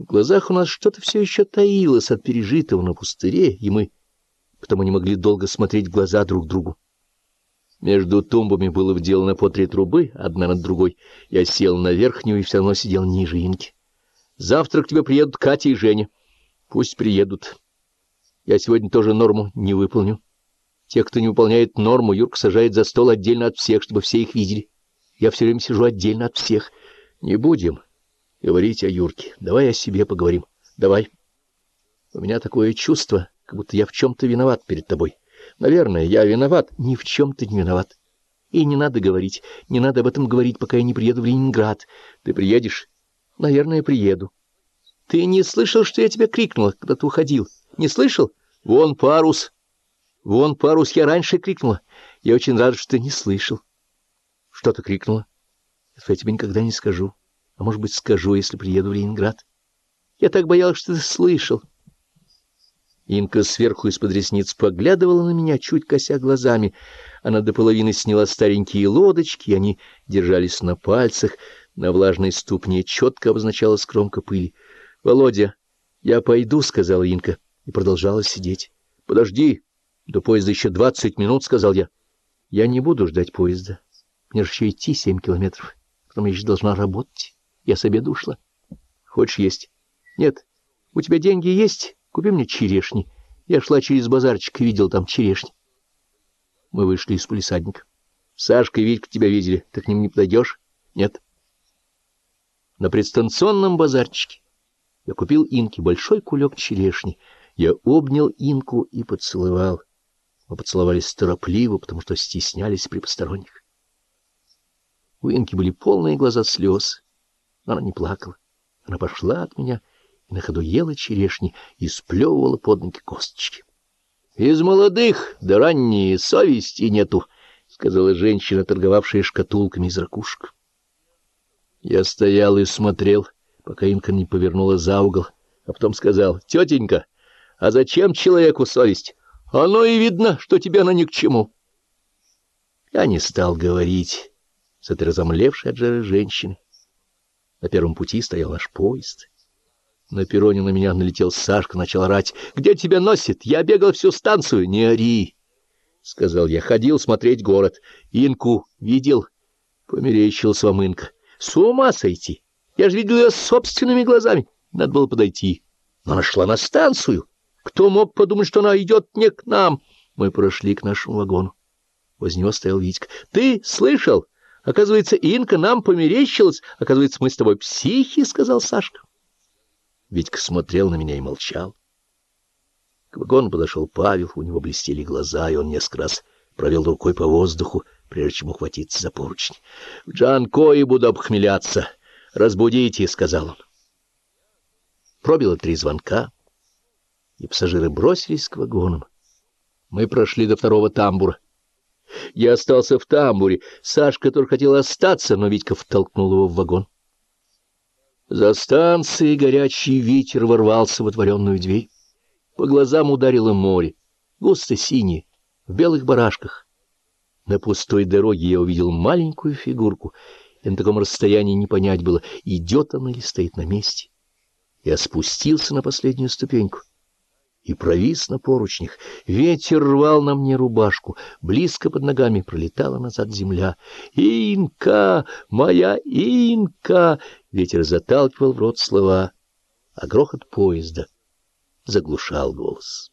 В глазах у нас что-то все еще таилось от пережитого на пустыре, и мы потому не могли долго смотреть в глаза друг другу. Между тумбами было вделано по три трубы, одна над другой. Я сел на верхнюю и все равно сидел ниже Инки. Завтра к тебе приедут Катя и Женя. Пусть приедут. Я сегодня тоже норму не выполню. Тех, кто не выполняет норму, Юрка сажает за стол отдельно от всех, чтобы все их видели. Я все время сижу отдельно от всех. Не будем говорить о Юрке. Давай о себе поговорим. Давай. У меня такое чувство, как будто я в чем-то виноват перед тобой. Наверное, я виноват. Ни в чем ты не виноват. И не надо говорить, не надо об этом говорить, пока я не приеду в Ленинград. Ты приедешь? Наверное, приеду. Ты не слышал, что я тебя крикнула, когда ты уходил? Не слышал? Вон парус. Вон парус, я раньше крикнула. Я очень рад, что ты не слышал. Что ты крикнула? Этого я тебе никогда не скажу. А может быть, скажу, если приеду в Ленинград. Я так боялась, что ты слышал. Инка сверху из-под ресниц поглядывала на меня, чуть кося глазами. Она до половины сняла старенькие лодочки, они держались на пальцах, на влажной ступне четко обозначалась кромка пыли. — Володя, я пойду, — сказала Инка, и продолжала сидеть. — Подожди, до поезда еще двадцать минут, — сказал я. — Я не буду ждать поезда. Мне же еще идти семь километров. Потом я еще должна работать. Я с обеда ушла. — Хочешь есть? — Нет. У тебя деньги есть? Купи мне черешни. Я шла через базарчик и видел там черешни. Мы вышли из полисадника. Сашка и Витька тебя видели. Ты к ним не подойдешь? Нет. На предстанционном базарчике я купил Инке большой кулек черешни. Я обнял Инку и поцеловал. Мы поцеловались торопливо, потому что стеснялись при посторонних. У Инки были полные глаза слез, она не плакала. Она пошла от меня и на ходу ела черешни и сплевывала под ноги косточки. — Из молодых да ранние совести нету, — сказала женщина, торговавшая шкатулками из ракушек. Я стоял и смотрел, пока Инка не повернула за угол, а потом сказал, — Тетенька, а зачем человеку совесть? Оно и видно, что тебе она ни к чему. Я не стал говорить с этой разомлевшей от жары женщины. На первом пути стоял наш поезд. На перроне на меня налетел Сашка, начал орать. «Где тебя носит? Я бегал всю станцию!» «Не ори!» — сказал я. Ходил смотреть город. Инку видел? Померещился вам Инка. С ума сойти! Я же видел ее собственными глазами. Надо было подойти. Но она шла на станцию. Кто мог подумать, что она идет не к нам? Мы прошли к нашему вагону. Возле него стоял Витька. — Ты слышал? Оказывается, Инка нам померещилась. Оказывается, мы с тобой психи, — сказал Сашка. Витька смотрел на меня и молчал. К вагону подошел Павел, у него блестели глаза, и он несколько раз провел рукой по воздуху, прежде чем ухватиться за поручни. — В Джанкое буду обхмеляться. Разбудите, — сказал он. Пробило три звонка, и пассажиры бросились к вагонам. Мы прошли до второго тамбура. Я остался в тамбуре. Сашка тоже хотел остаться, но Витька втолкнул его в вагон. За станцией горячий ветер ворвался в отворенную дверь. По глазам ударило море, густо синее, в белых барашках. На пустой дороге я увидел маленькую фигурку, и на таком расстоянии не понять было, идет она или стоит на месте. Я спустился на последнюю ступеньку и провис на поручнях. Ветер рвал на мне рубашку, близко под ногами пролетала назад земля. «Инка! Моя Инка!» Ветер заталкивал в рот слова, а грохот поезда заглушал голос.